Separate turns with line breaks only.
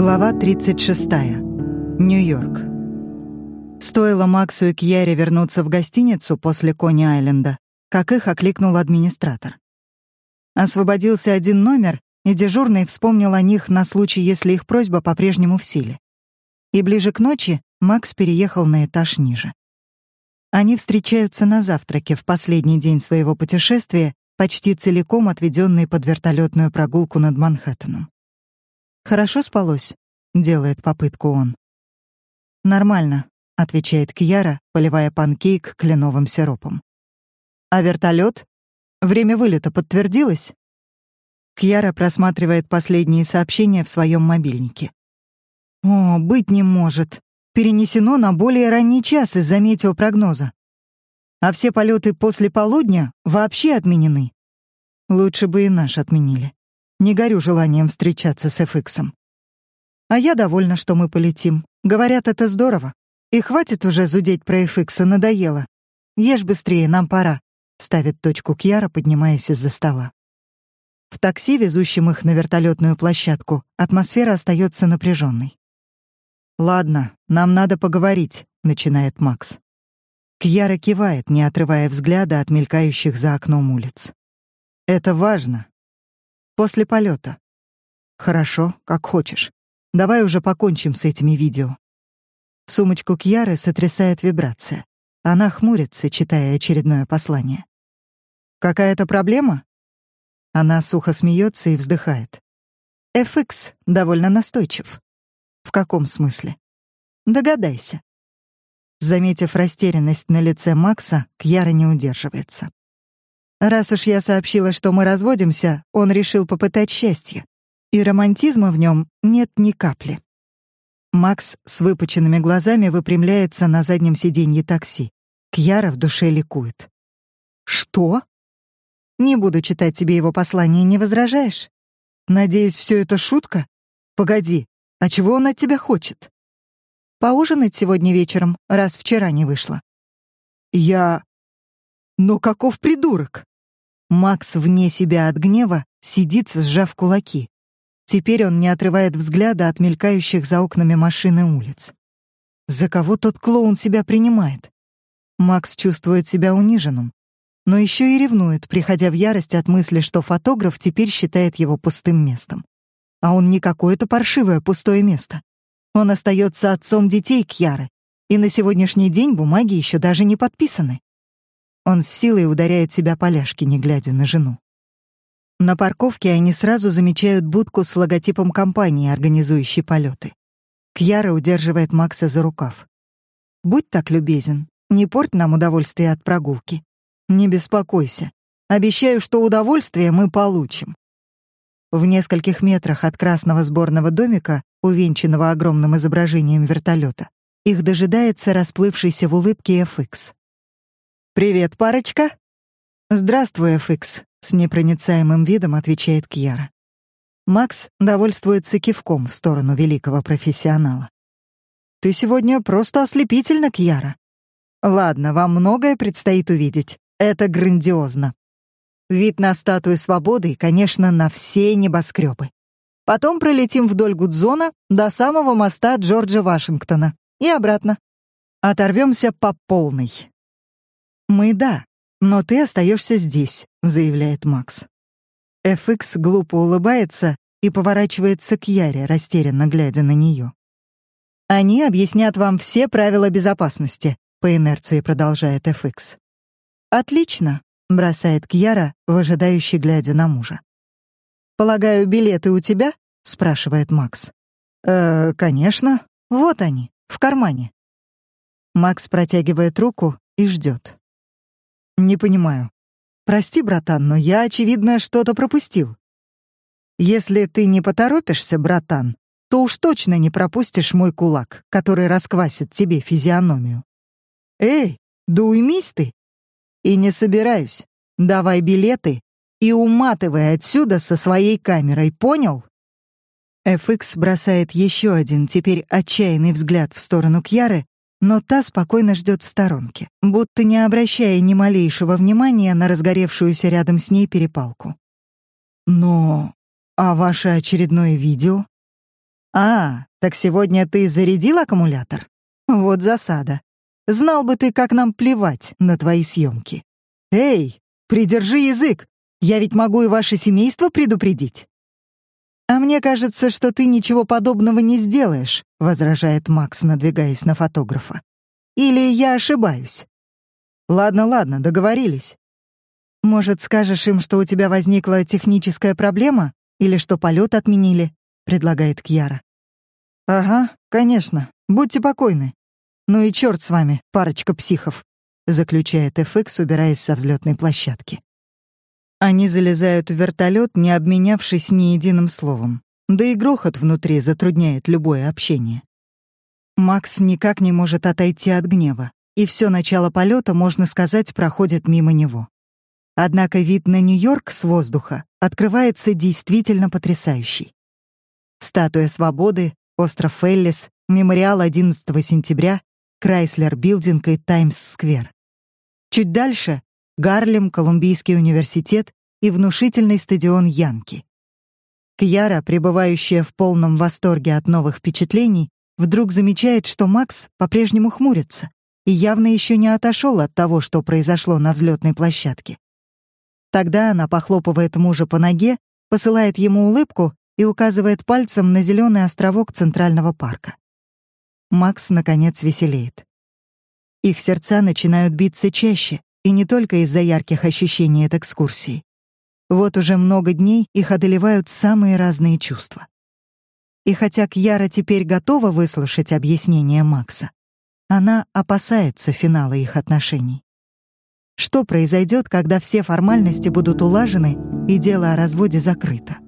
Глава 36. Нью-Йорк. Стоило Максу и Кьяре вернуться в гостиницу после Кони-Айленда, как их окликнул администратор. Освободился один номер, и дежурный вспомнил о них на случай, если их просьба по-прежнему в силе. И ближе к ночи Макс переехал на этаж ниже. Они встречаются на завтраке в последний день своего путешествия, почти целиком отведенный под вертолетную прогулку над Манхэттеном. «Хорошо спалось?» — делает попытку он. «Нормально», — отвечает Кьяра, поливая панкейк кленовым сиропом. «А вертолет? Время вылета подтвердилось?» Кьяра просматривает последние сообщения в своем мобильнике. «О, быть не может. Перенесено на более ранний час из-за метеопрогноза. А все полеты после полудня вообще отменены. Лучше бы и наш отменили. Не горю желанием встречаться с FX. А я довольна, что мы полетим. Говорят, это здорово. И хватит уже зудеть про FX, надоело. Ешь быстрее, нам пора. Ставит точку Кьяра, поднимаясь из-за стола. В такси, везущем их на вертолетную площадку, атмосфера остается напряженной. «Ладно, нам надо поговорить», — начинает Макс. Кьяра кивает, не отрывая взгляда от мелькающих за окном улиц. «Это важно. После полета. Хорошо, как хочешь. Давай уже покончим с этими видео. Сумочку Кьяры сотрясает вибрация. Она хмурится, читая очередное послание. Какая-то проблема? Она сухо смеется и вздыхает. FX довольно настойчив. В каком смысле? Догадайся. Заметив растерянность на лице Макса, Кьяра не удерживается. Раз уж я сообщила, что мы разводимся, он решил попытать счастье. И романтизма в нем нет ни капли. Макс с выпученными глазами выпрямляется на заднем сиденье такси. Кьяра в душе ликует. «Что?» «Не буду читать тебе его послание, не возражаешь? Надеюсь, все это шутка? Погоди, а чего он от тебя хочет?» «Поужинать сегодня вечером, раз вчера не вышло». «Я...» «Но каков придурок?» Макс вне себя от гнева сидит, сжав кулаки. Теперь он не отрывает взгляда от мелькающих за окнами машины улиц. За кого тот клоун себя принимает? Макс чувствует себя униженным, но еще и ревнует, приходя в ярость от мысли, что фотограф теперь считает его пустым местом. А он не какое-то паршивое пустое место. Он остается отцом детей Кьяры, и на сегодняшний день бумаги еще даже не подписаны. Он с силой ударяет себя по ляжке, не глядя на жену. На парковке они сразу замечают будку с логотипом компании, организующей полеты. Кьяра удерживает Макса за рукав. «Будь так любезен, не порть нам удовольствие от прогулки. Не беспокойся. Обещаю, что удовольствие мы получим». В нескольких метрах от красного сборного домика, увенчанного огромным изображением вертолета, их дожидается расплывшийся в улыбке FX. «Привет, парочка!» «Здравствуй, FX», — с непроницаемым видом отвечает Кьяра. Макс довольствуется кивком в сторону великого профессионала. «Ты сегодня просто ослепительна, Кьяра. Ладно, вам многое предстоит увидеть. Это грандиозно. Вид на статую свободы и, конечно, на все небоскребы. Потом пролетим вдоль Гудзона до самого моста Джорджа Вашингтона и обратно. Оторвемся по полной. «Мы — да, но ты остаешься здесь», — заявляет Макс. FX глупо улыбается и поворачивается к Яре, растерянно глядя на нее. «Они объяснят вам все правила безопасности», — по инерции продолжает FX. «Отлично», — бросает Кьяра, выжидающе глядя на мужа. «Полагаю, билеты у тебя?» — спрашивает Макс. «Э, конечно. Вот они, в кармане». Макс протягивает руку и ждет. «Не понимаю. Прости, братан, но я, очевидно, что-то пропустил. Если ты не поторопишься, братан, то уж точно не пропустишь мой кулак, который расквасит тебе физиономию. Эй, да уймись ты. И не собираюсь. Давай билеты и уматывай отсюда со своей камерой, понял? FX бросает еще один, теперь отчаянный взгляд в сторону Кьяры, но та спокойно ждет в сторонке, будто не обращая ни малейшего внимания на разгоревшуюся рядом с ней перепалку. «Но... а ваше очередное видео?» «А, так сегодня ты зарядил аккумулятор? Вот засада. Знал бы ты, как нам плевать на твои съемки. Эй, придержи язык, я ведь могу и ваше семейство предупредить». «А мне кажется, что ты ничего подобного не сделаешь», — возражает Макс, надвигаясь на фотографа. «Или я ошибаюсь?» «Ладно, ладно, договорились. Может, скажешь им, что у тебя возникла техническая проблема или что полет отменили?» — предлагает Кьяра. «Ага, конечно. Будьте покойны. Ну и черт с вами, парочка психов», — заключает FX, убираясь со взлетной площадки. Они залезают в вертолет, не обменявшись ни единым словом. Да и грохот внутри затрудняет любое общение. Макс никак не может отойти от гнева, и все начало полета, можно сказать, проходит мимо него. Однако вид на Нью-Йорк с воздуха открывается действительно потрясающий. Статуя свободы, остров Эллис, мемориал 11 сентября, Крайслер Билдинг и Таймс-сквер. Чуть дальше — Гарлем, Колумбийский университет и внушительный стадион Янки. Кьяра, пребывающая в полном восторге от новых впечатлений, вдруг замечает, что Макс по-прежнему хмурится и явно еще не отошел от того, что произошло на взлетной площадке. Тогда она похлопывает мужа по ноге, посылает ему улыбку и указывает пальцем на зеленый островок Центрального парка. Макс, наконец, веселеет. Их сердца начинают биться чаще, и не только из-за ярких ощущений от экскурсии. Вот уже много дней их одолевают самые разные чувства. И хотя Кьяра теперь готова выслушать объяснение Макса, она опасается финала их отношений. Что произойдет, когда все формальности будут улажены и дело о разводе закрыто?